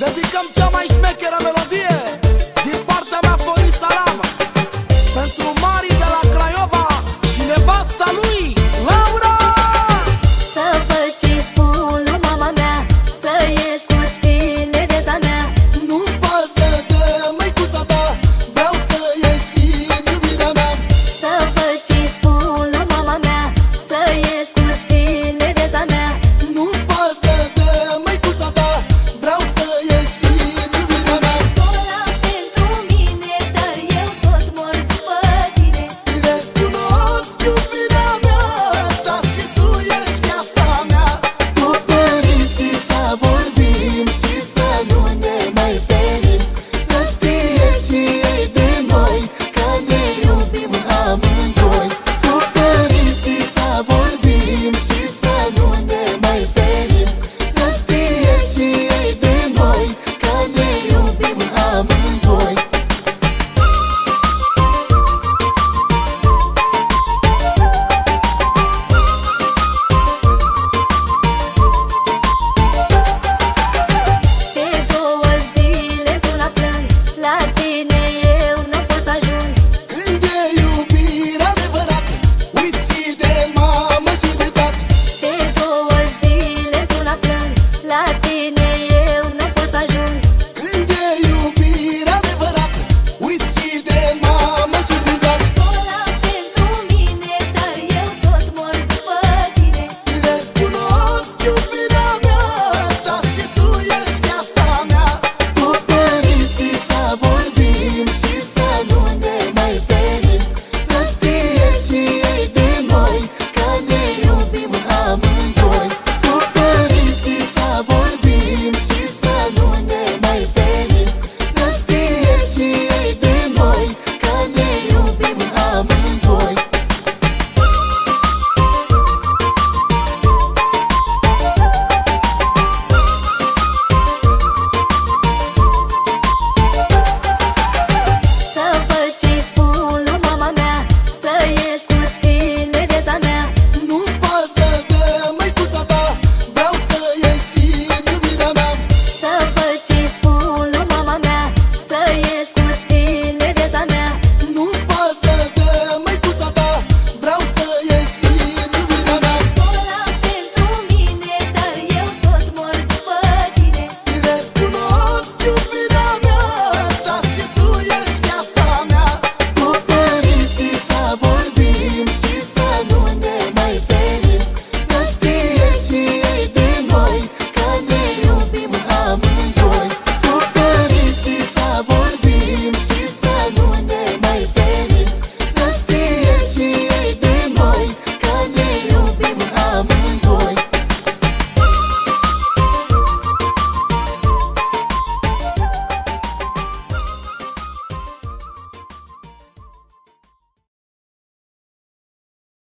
Dedicam-te a mais meca a melodia kalbine